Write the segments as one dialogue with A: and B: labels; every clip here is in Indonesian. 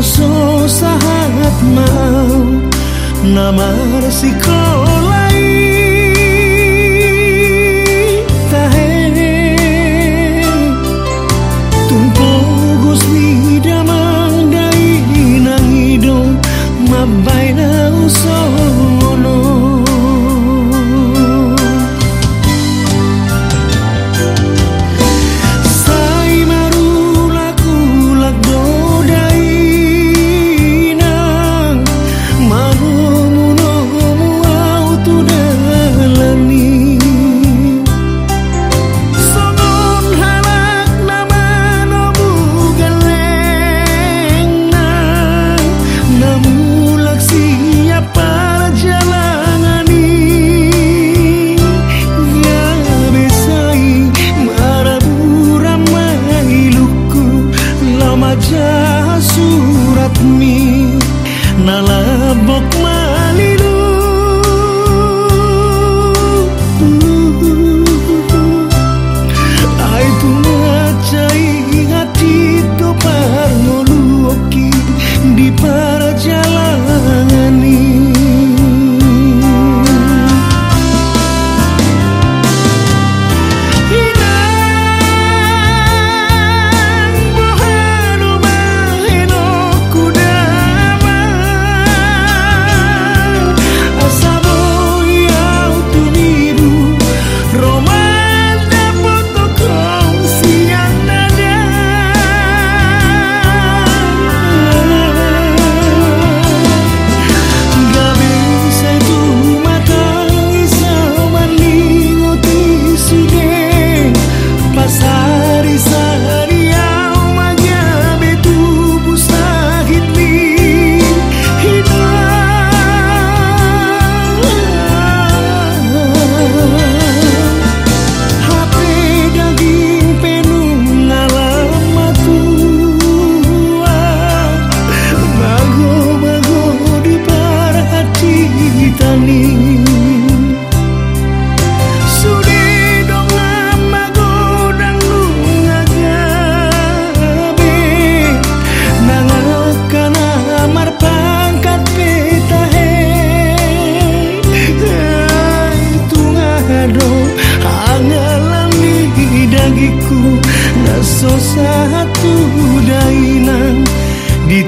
A: susah hangat mau nama resiko baca surat mi nalabok mah. so satu dainan di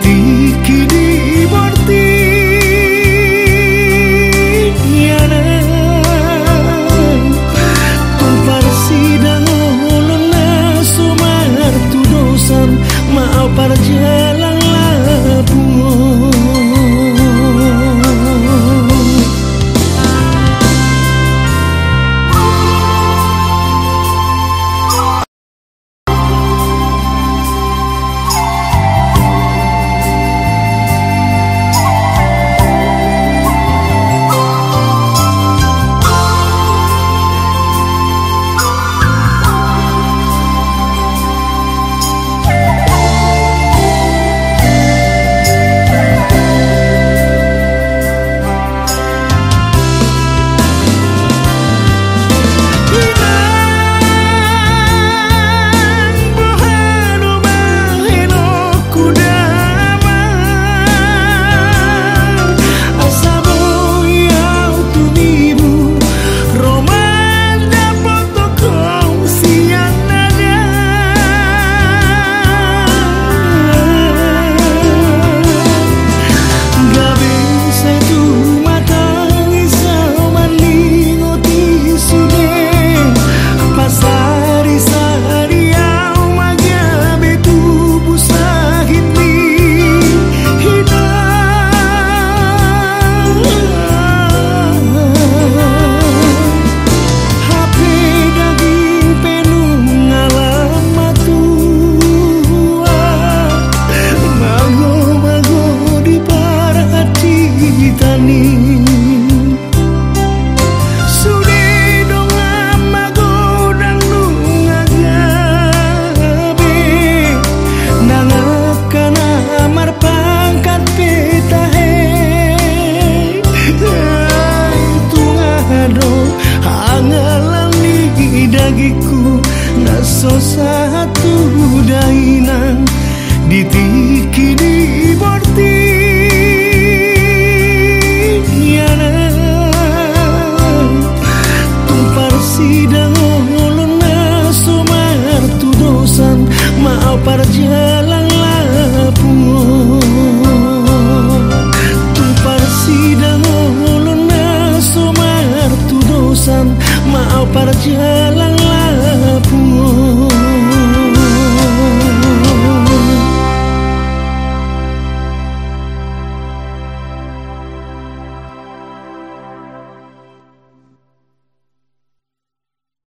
A: yagiku naso satu dainan. Ditiki di borti